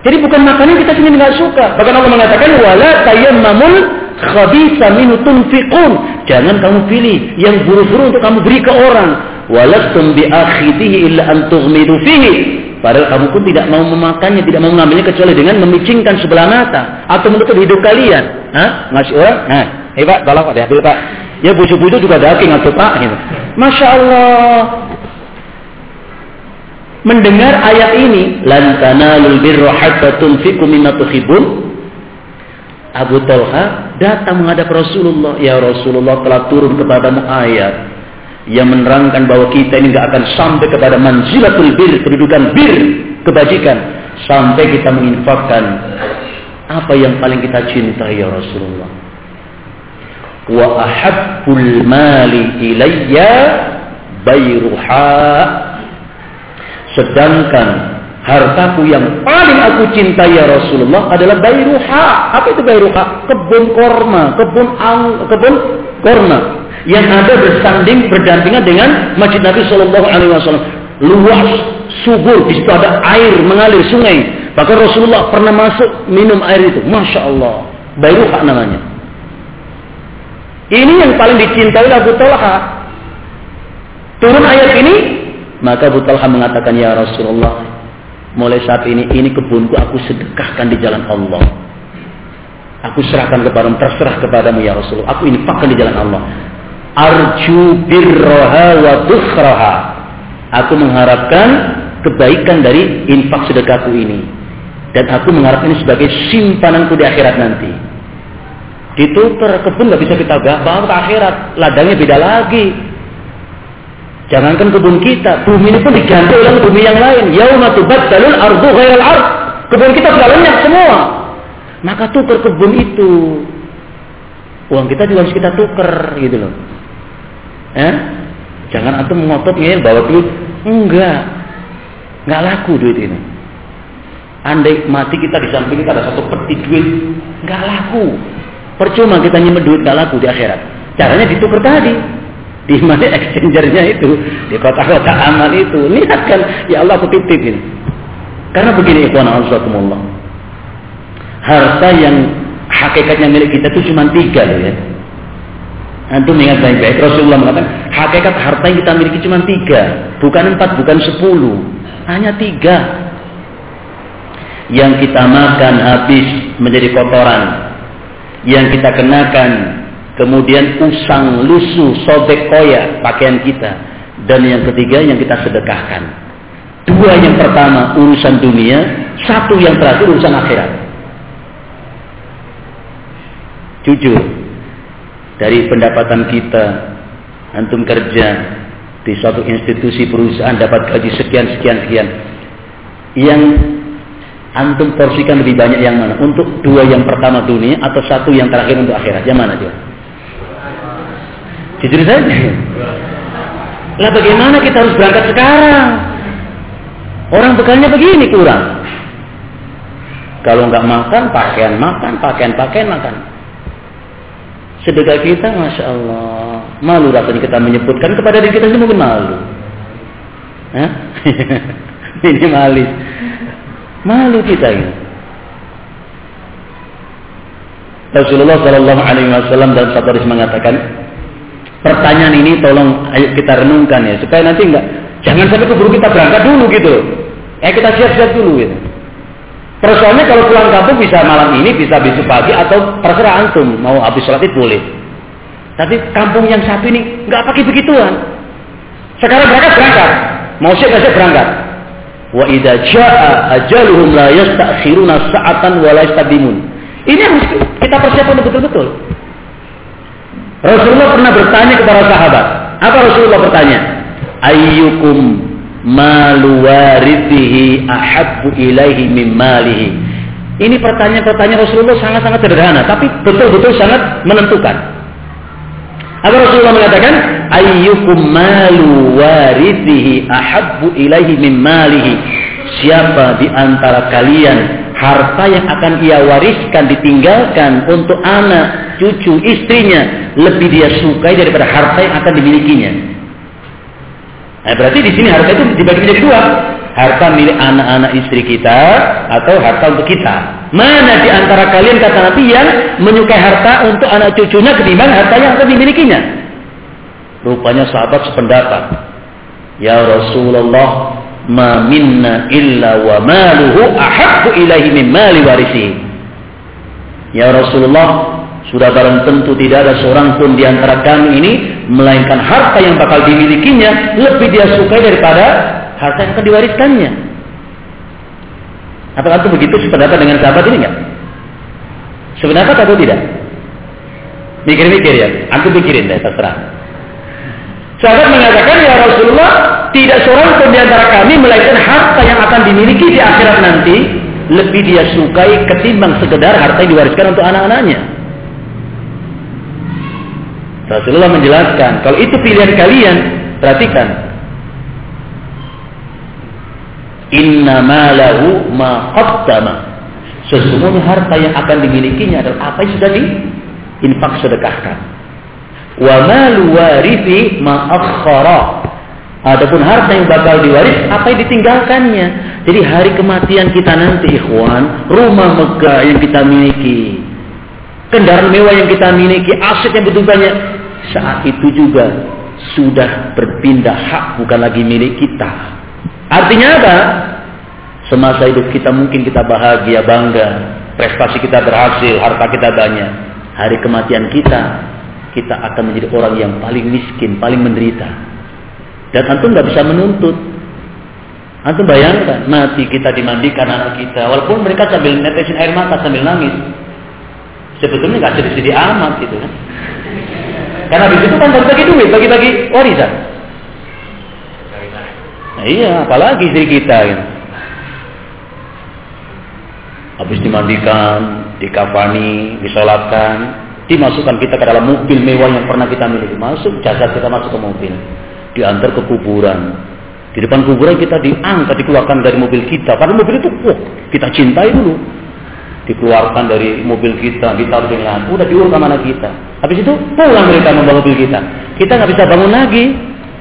Jadi bukan makanan kita sendiri nggak suka. Bahkan Allah mengatakan wala tayammamul khabisa minhu tunfiqun. Jangan kamu pilih yang buruk-buruk untuk kamu beri ke orang. Walastum bi akhidhihi illa an tughmidu fihi. Padahal kamu pun tidak mau memakannya, tidak mau mengambilnya kecuali dengan memicingkan sebelah mata atau menutup hidup kalian. Hah? Ngasih orang? Nah, eh Pak, tolong Pak diambil Pak. Ya bucu-bucu juga daging atau Pak. Gitu. Masya Allah mendengar ayat ini lan tanalul birra hatta tunfiqu Abu Talha datang menghadap Rasulullah ya Rasulullah telah turun kepadamu ayat yang menerangkan bahwa kita ini nggak akan sampai kepada manzilatul bir kedudukan bir kebajikan sampai kita menginfakkan apa yang paling kita cintai ya Rasulullah wa ahabbul mali ilayya bayruha Sedangkan hartaku yang paling aku cintai ya Rasulullah adalah bayruha. Apa itu bayruha? Kebun korma, kebun ang, kebun korma yang ada bersanding berdampingan dengan Masjid Nabi Shallallahu Alaihi Wasallam. Luas, subur, di situ ada air mengalir sungai. Bahkan Rasulullah pernah masuk minum air itu. Masya Allah. Bayruha namanya. Ini yang paling dicintai Abu Talha. Turun ayat ini maka Abu Talha mengatakan, Ya Rasulullah, mulai saat ini, ini kebunku aku sedekahkan di jalan Allah. Aku serahkan kepadamu, terserah kepadamu ya Rasulullah. Aku infakkan di jalan Allah. Arju birroha wa dukhraha. Aku mengharapkan kebaikan dari infak sedekahku ini. Dan aku mengharapkan ini sebagai simpananku di akhirat nanti. Ditukar kebun nggak bisa kita bawa ke akhirat. Ladangnya beda lagi. Jangankan kebun kita, bumi ini pun diganti oleh bumi yang lain. Yauma tubaddalul ardu ghairal ard. Kebun kita sudah lenyap semua. Maka tukar kebun itu. Uang kita juga harus kita tukar gitu loh. Eh? Jangan antum ngotot ngeyel bawa duit. Enggak. Enggak laku duit ini. Andai mati kita di samping kita ada satu peti duit, enggak laku. Percuma kita nyimpen duit enggak laku di akhirat. Caranya ditukar tadi. Di mana exchangernya itu? Di kota-kota aman itu. Lihat kan ya Allah aku titipin karena begini ikhwan azakumullah. Harta yang hakikatnya milik kita itu cuma tiga loh ya. Antum ingat baik-baik. Rasulullah mengatakan hakikat harta yang kita miliki cuma tiga. Bukan empat bukan sepuluh. Hanya tiga. Yang kita makan habis menjadi kotoran yang kita kenakan. Kemudian usang lusu sobek koya pakaian kita. Dan yang ketiga yang kita sedekahkan. Dua yang pertama urusan dunia. Satu yang terakhir urusan akhirat. Jujur dari pendapatan kita antum kerja di suatu institusi perusahaan dapat gaji sekian sekian sekian. Yang Antum porsikan lebih banyak yang mana? Untuk dua yang pertama dunia atau satu yang terakhir untuk akhirat? Yang mana dia? Jujur saja. Lah bagaimana kita harus berangkat sekarang? Orang bekalnya begini kurang. Kalau nggak makan, pakaian makan, pakaian pakaian makan. Sedekah kita, masya Allah, malu rasanya kita menyebutkan kepada diri kita sendiri mungkin malu. Minimalis. Malu kita ini. Rasulullah Shallallahu Alaihi Wasallam dalam satu hadis mengatakan, pertanyaan ini tolong ayo kita renungkan ya supaya nanti enggak jangan sampai keburu kita berangkat dulu gitu. Eh kita siap-siap dulu gitu. Persoalannya kalau pulang kampung bisa malam ini, bisa besok pagi atau terserah antum mau habis sholat itu boleh. Tapi kampung yang satu ini nggak pakai begituan. Sekarang berangkat berangkat, mau siap siap berangkat. Wa idza jaa ajaluhum la yastakhiruna sa'atan wa la yastadimun. Ini harus kita persiapkan betul-betul. Rasulullah pernah bertanya kepada sahabat. Apa Rasulullah bertanya? Ayyukum malu warithihi ahabbu ilaihi min malihi. Ini pertanyaan-pertanyaan Rasulullah sangat-sangat sederhana, tapi betul-betul sangat menentukan. Apa Rasulullah mengatakan, ayyukum malu warithihi ahabbu ilaihi min malihi. Siapa di antara kalian harta yang akan ia wariskan ditinggalkan untuk anak, cucu, istrinya lebih dia sukai daripada harta yang akan dimilikinya. Nah, berarti di sini harta itu dibagi menjadi dua. Harta milik anak-anak istri kita atau harta untuk kita. Mana di antara kalian kata Nabi yang menyukai harta untuk anak cucunya ketimbang harta yang akan dimilikinya? Rupanya sahabat sependapat. Ya Rasulullah, ma minna illa wa maluhu ahabbu ilaihi min mali warisi. Ya Rasulullah, sudah barang tentu tidak ada seorang pun di antara kami ini melainkan harta yang bakal dimilikinya lebih dia sukai daripada harta yang akan diwariskannya. Apakah itu begitu sependapat dengan sahabat ini enggak? Sependapat atau tidak? Mikir-mikir ya, aku pikirin deh, terserah. Sahabat mengatakan ya Rasulullah tidak seorang pun di antara kami melainkan harta yang akan dimiliki di akhirat nanti lebih dia sukai ketimbang sekedar harta yang diwariskan untuk anak-anaknya. Rasulullah menjelaskan, kalau itu pilihan kalian, perhatikan. Inna malahu ma. Sesungguhnya harta yang akan dimilikinya adalah apa yang sudah diinfak sedekahkan. Wa malu warithi ma akhara. Adapun harta yang bakal diwaris apa yang ditinggalkannya. Jadi hari kematian kita nanti ikhwan, rumah megah yang kita miliki, kendaraan mewah yang kita miliki, aset yang begitu banyak, saat itu juga sudah berpindah hak bukan lagi milik kita. Artinya apa? Semasa hidup kita mungkin kita bahagia, bangga, prestasi kita berhasil, harta kita banyak. Hari kematian kita, kita akan menjadi orang yang paling miskin, paling menderita. Dan antum nggak bisa menuntut. Antum bayangkan, mati kita dimandikan anak kita, walaupun mereka sambil netesin air mata sambil nangis. Sebetulnya nggak sedih-sedih amat gitu kan. Karena di situ kan bagi-bagi duit, bagi-bagi warisan. Nah, iya, apalagi istri kita gitu. Habis dimandikan, dikafani, disolatkan, dimasukkan kita ke dalam mobil mewah yang pernah kita miliki. Masuk jasad kita masuk ke mobil, diantar ke kuburan. Di depan kuburan kita diangkat, dikeluarkan dari mobil kita. Karena mobil itu, wah, kita cintai dulu dikeluarkan dari mobil kita, ditaruh dengan udah diurus sama kita. Habis itu pulang mereka membawa mobil kita. Kita nggak bisa bangun lagi.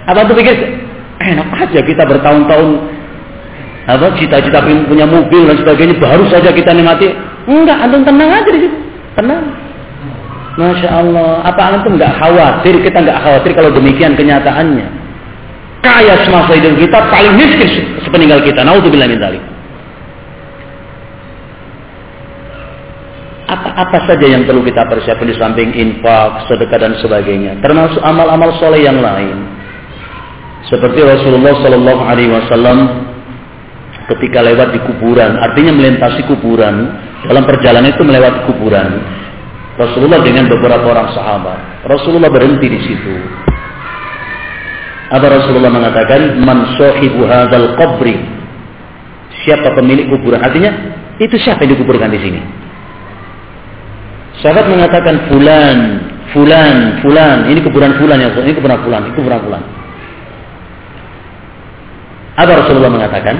Apa tuh pikir enak aja kita bertahun-tahun apa cita-cita punya mobil dan sebagainya baru saja kita nikmati. Enggak, antum tenang aja di situ. Tenang. Masya Allah. Apa antum nggak khawatir? Kita nggak khawatir kalau demikian kenyataannya. Kaya semasa hidup kita paling miskin sepeninggal kita. Naudzubillah min dzalik. apa-apa saja yang perlu kita persiapkan di samping infak, sedekah dan sebagainya. Termasuk amal-amal soleh yang lain. Seperti Rasulullah Shallallahu Alaihi Wasallam ketika lewat di kuburan, artinya melintasi kuburan. Dalam perjalanan itu melewati kuburan. Rasulullah dengan beberapa orang sahabat. Rasulullah berhenti di situ. Apa Rasulullah mengatakan, "Man sahibu hadzal qabri?" Siapa pemilik kuburan? Artinya Itu siapa yang dikuburkan di sini? Sahabat mengatakan fulan, fulan, fulan. Ini kuburan fulan ya, ini kuburan fulan, ini kuburan fulan. Apa Rasulullah mengatakan?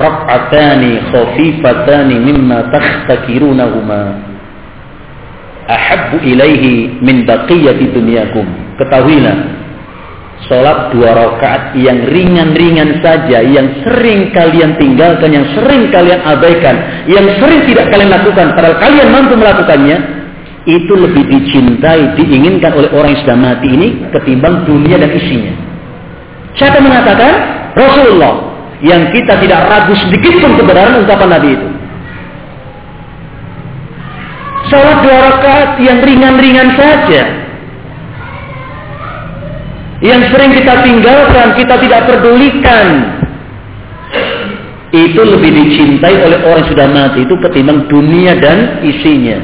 Rak'atani khafifatani mimma takhtakirunahuma ahabbu ilaihi min baqiyati dunyakum. Ketahuilah Sholat dua rakaat yang ringan-ringan saja, yang sering kalian tinggalkan, yang sering kalian abaikan, yang sering tidak kalian lakukan, padahal kalian mampu melakukannya, itu lebih dicintai, diinginkan oleh orang yang sudah mati ini ketimbang dunia dan isinya. Siapa mengatakan? Rasulullah. Yang kita tidak ragu sedikit pun kebenaran ungkapan Nabi itu. Sholat dua rakaat yang ringan-ringan saja yang sering kita tinggalkan, kita tidak pedulikan. Itu lebih dicintai oleh orang yang sudah mati itu ketimbang dunia dan isinya.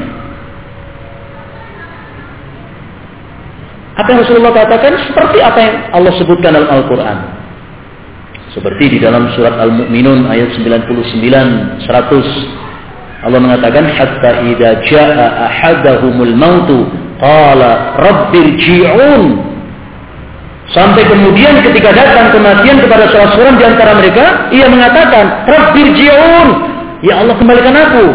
Apa yang Rasulullah katakan seperti apa yang Allah sebutkan dalam Al-Quran. Seperti di dalam surat Al-Mu'minun ayat 99, 100. Allah mengatakan hatta idza jaa ahadahumul mautu qala rabbirji'un Sampai kemudian ketika datang kematian kepada salah seorang di antara mereka, ia mengatakan, Rabbir ji'un, ya Allah kembalikan aku.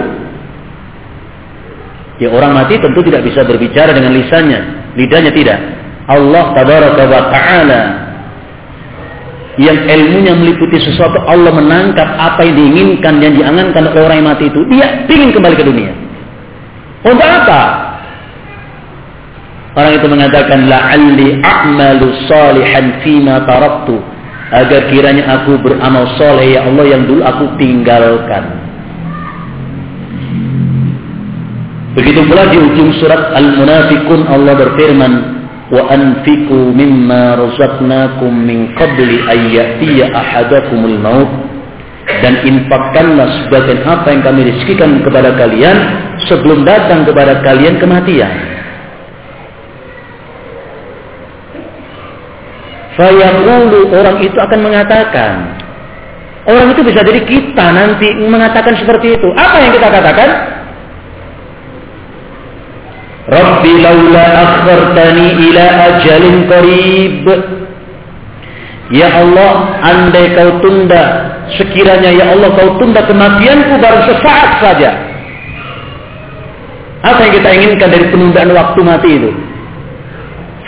Ya orang mati tentu tidak bisa berbicara dengan lisannya, lidahnya tidak. Allah tabaraka wa ta'ala yang ilmunya meliputi sesuatu Allah menangkap apa yang diinginkan yang diangankan oleh orang yang mati itu dia ingin kembali ke dunia. Untuk apa? Orang itu mengatakan la'alli a'malu salihan fima taraktu. Agar kiranya aku beramal soleh ya Allah yang dulu aku tinggalkan. Begitu pula di ujung surat Al-Munafikun Allah berfirman wa anfiqu mimma razaqnakum min qabli ayyatiya ahadakumul maut dan infakkanlah sebagian apa yang kami rizkikan kepada kalian sebelum datang kepada kalian kematian. Fayaqulu orang itu akan mengatakan. Orang itu bisa jadi kita nanti mengatakan seperti itu. Apa yang kita katakan? Rabbi laula akhartani ila ajalin qarib. Ya Allah, andai kau tunda, sekiranya ya Allah kau tunda kematianku baru sesaat saja. Apa yang kita inginkan dari penundaan waktu mati itu?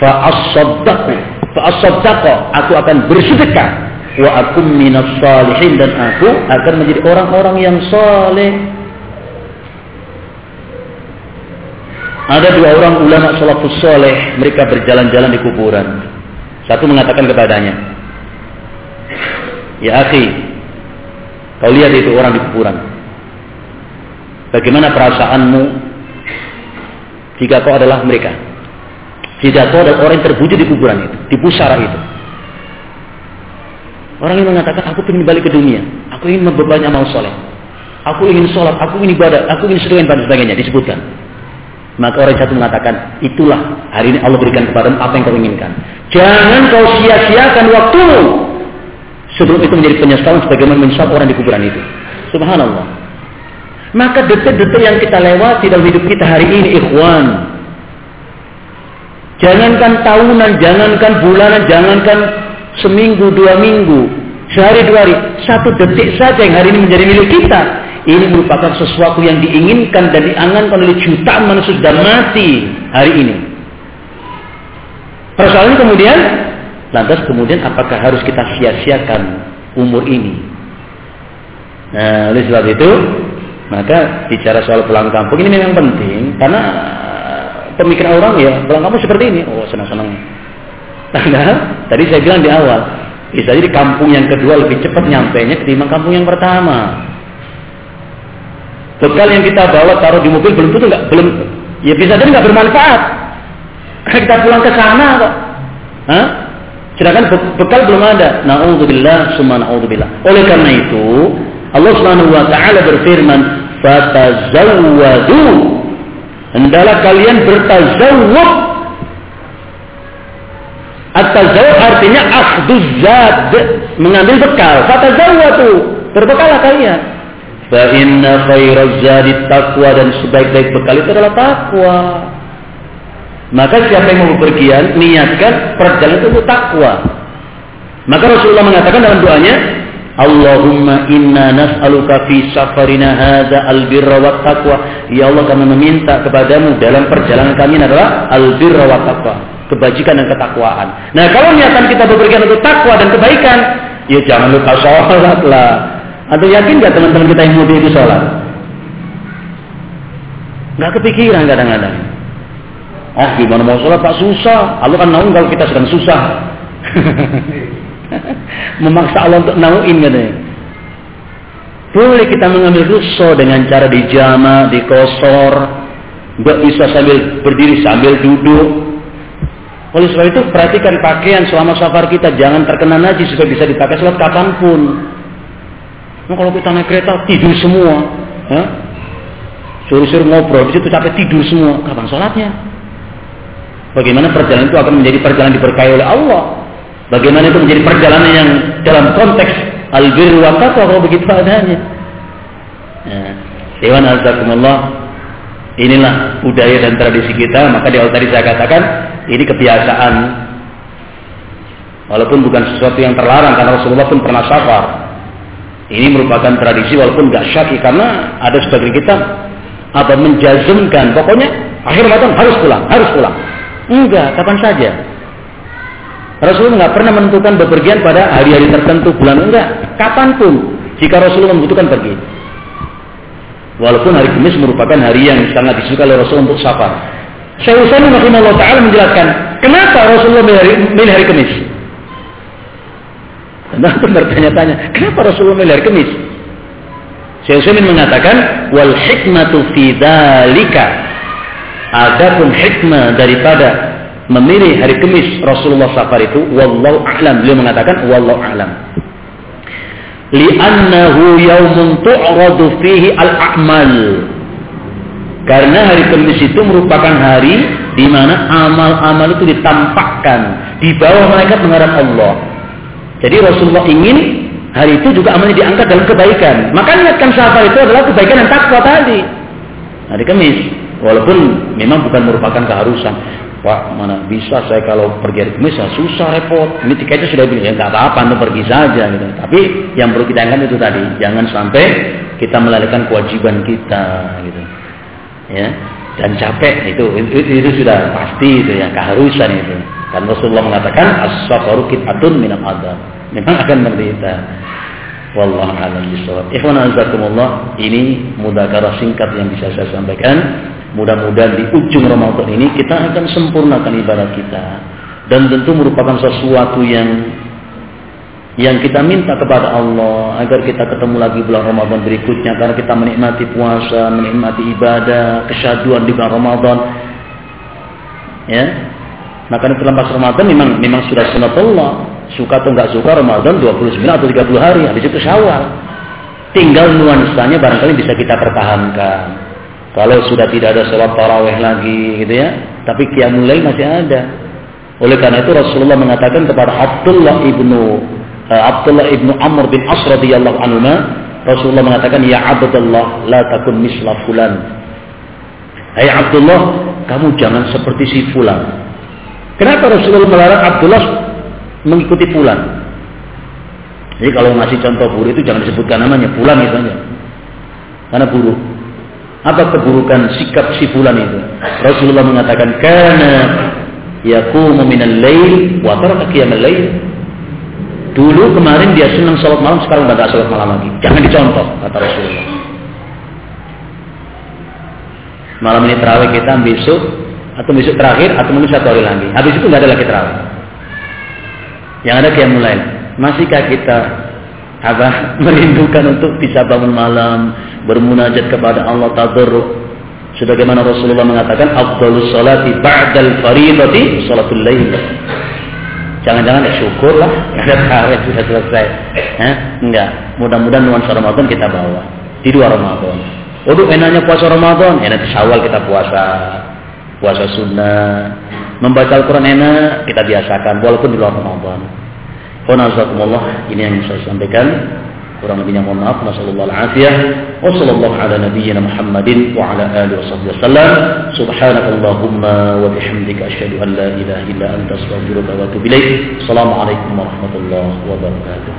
Fa asaddaqu Fa'asaddaqa, aku akan bersedekah. Wa akum minas salihin dan aku akan menjadi orang-orang yang saleh. Ada dua orang ulama salafus saleh, mereka berjalan-jalan di kuburan. Satu mengatakan kepadanya, Ya akhi, kau lihat itu orang di kuburan. Bagaimana perasaanmu jika kau adalah mereka? Tidak tahu ada orang yang terbujur di kuburan itu, di pusara itu. Orang yang mengatakan, aku ingin balik ke dunia. Aku ingin membebani amal soleh. Aku ingin sholat, aku ingin ibadah, aku ingin sedekah dan sebagainya. Disebutkan. Maka orang satu mengatakan, itulah hari ini Allah berikan kepada apa yang kau inginkan. Jangan kau sia-siakan waktumu. Sebelum itu menjadi penyesalan sebagaimana menyesal orang di kuburan itu. Subhanallah. Maka detik-detik yang kita lewati dalam hidup kita hari ini, ikhwan, Jangankan tahunan, jangankan bulanan, jangankan seminggu, dua minggu, sehari, dua hari. Satu detik saja yang hari ini menjadi milik kita. Ini merupakan sesuatu yang diinginkan dan diangankan oleh jutaan manusia sudah mati hari ini. Persoalannya kemudian, lantas kemudian apakah harus kita sia-siakan umur ini? Nah, oleh sebab itu, maka bicara soal pulang kampung ini memang penting karena pemikiran orang ya pulang kamu seperti ini oh senang-senang karena tadi saya bilang di awal bisa jadi kampung yang kedua lebih cepat nyampe nya ketimbang kampung yang pertama bekal yang kita bawa taruh di mobil belum tentu nggak belum ya bisa jadi nggak bermanfaat kita pulang ke sana kok Hah? sedangkan bekal belum ada naudzubillah summa naudzubillah oleh karena itu Allah Subhanahu wa taala berfirman fatazawwadu hendaklah kalian bertazawwud At-tazawwud artinya akhduz zad, mengambil bekal. Fatazawwatu, berbekalah kalian. Fa inna khairaz zadi taqwa dan sebaik-baik bekal itu adalah takwa. Maka siapa yang mau bepergian, niatkan perjalanan itu untuk takwa. Maka Rasulullah mengatakan dalam doanya, Allahumma inna nas'aluka fi safarina hadza albirra wat taqwa. Ya Allah kami meminta kepadamu dalam perjalanan kami adalah albirra wat taqwa, kebajikan dan ketakwaan. Nah, kalau niatan kita bepergian untuk takwa dan kebaikan, ya jangan lupa sholat lah. Atau yakin nggak teman-teman kita yang muda itu sholat? Nggak kepikiran kadang-kadang. Oh gimana mau sholat pak susah. Allah kan naung kalau kita sedang susah. Memaksa Allah untuk nauin katanya. Boleh kita mengambil russo dengan cara dijama, dikosor. Nggak bisa sambil berdiri sambil duduk. Oleh sebab itu perhatikan pakaian selama safar kita jangan terkena najis supaya bisa dipakai sholat kapan pun. Nah, kalau kita naik kereta tidur semua, ya? suruh-suruh ngobrol di situ capek tidur semua, kapan sholatnya? Bagaimana perjalanan itu akan menjadi perjalanan diberkahi oleh Allah? Bagaimana itu menjadi perjalanan yang dalam konteks albir wa kalau begitu adanya? Ya. Dewan azakumullah inilah budaya dan tradisi kita maka di awal tadi saya katakan ini kebiasaan walaupun bukan sesuatu yang terlarang karena Rasulullah pun pernah safar ini merupakan tradisi walaupun gak syaki karena ada sebagian kita apa menjazmkan. Pokoknya akhir Ramadan harus pulang harus pulang. Enggak kapan saja. Rasulullah nggak pernah menentukan bepergian pada hari-hari tertentu bulan enggak. Kapan pun jika Rasulullah membutuhkan pergi. Walaupun hari Kamis merupakan hari yang sangat disukai oleh Rasul untuk safar. Syekh Utsaimin taala menjelaskan kenapa Rasulullah milih hari, hari Kamis. Nah, bertanya-tanya, kenapa Rasulullah milih hari Kamis? Syekh Utsaimin mengatakan wal hikmatu fi dzalika adapun hikmah daripada memilih hari Kamis Rasulullah safar itu wallahu a'lam beliau mengatakan wallahu a'lam li'annahu yaumun tu'radu fihi al-a'mal karena hari Kamis itu merupakan hari di mana amal-amal itu ditampakkan di bawah malaikat menghadap Allah. Jadi Rasulullah ingin hari itu juga amalnya diangkat dalam kebaikan. Maka niatkan safar itu adalah kebaikan dan takwa tadi. Hari Kamis, walaupun memang bukan merupakan keharusan. Wah, mana bisa saya kalau pergi hari Kamis ya susah repot. Ini tiketnya sudah bilang ya nggak apa-apa, untuk pergi saja gitu. Tapi yang perlu kita ingat itu tadi, jangan sampai kita melalaikan kewajiban kita gitu ya dan capek itu, itu itu sudah pasti itu ya keharusan itu kan Rasulullah mengatakan as-safaru qit'atun minal adab memang akan menderita wallahu a'lam bishawab ikhwan azakumullah ini mudzakarah singkat yang bisa saya sampaikan mudah-mudahan di ujung Ramadan ini kita akan sempurnakan ibadah kita dan tentu merupakan sesuatu yang yang kita minta kepada Allah agar kita ketemu lagi bulan Ramadan berikutnya karena kita menikmati puasa, menikmati ibadah, kesyaduan di bulan Ramadan. Ya. Nah karena terlepas Ramadan memang memang sudah sunatullah. Suka atau enggak suka Ramadan 29 atau 30 hari habis itu Syawal. Tinggal nuansanya barangkali bisa kita pertahankan. Kalau sudah tidak ada sholat taraweh lagi gitu ya, tapi qiyamul masih ada. Oleh karena itu Rasulullah mengatakan kepada Abdullah ibnu uh, Abdullah ibnu Amr bin As radhiyallahu anhu Rasulullah mengatakan ya Abdullah la takun misla fulan. Hai Abdullah, kamu jangan seperti si fulan. Kenapa Rasulullah melarang Abdullah mengikuti fulan? Jadi kalau ngasih contoh buruk itu jangan disebutkan namanya fulan itu aja. Karena buruk. Apa keburukan sikap si fulan itu? Rasulullah mengatakan karena yaqumu minal lail wa taraka qiyamal lail Dulu kemarin dia senang sholat malam, sekarang tidak sholat malam lagi. Jangan dicontoh, kata Rasulullah. Malam ini terawih kita besok, atau besok terakhir, atau mungkin satu hari lagi. Habis itu nggak ada lagi terawih. Yang ada mulai. Masihkah kita apa merindukan untuk bisa bangun malam, bermunajat kepada Allah tadarruk sebagaimana Rasulullah mengatakan afdhalus salati ba'dal fardhati salatul lail Jangan-jangan ya syukur lah, ada tarawih sudah selesai. Enggak. Mudah-mudahan nuansa Ramadan kita bawa di dua Ramadan. Waduh enaknya puasa Ramadan, enak di kita puasa, puasa sunnah. Membaca Al-Quran enak, kita biasakan walaupun di luar Ramadan. Qanazakumullah, ini yang saya sampaikan. Kurang lebihnya mohon maaf. Nasallallahu alaihi wa sallallahu ala nabiyyina Muhammadin wa ala alihi wasallam. Subhanakallahumma wa bihamdika asyhadu an la ilaha illa anta astaghfiruka wa atubu. Assalamualaikum warahmatullahi wabarakatuh.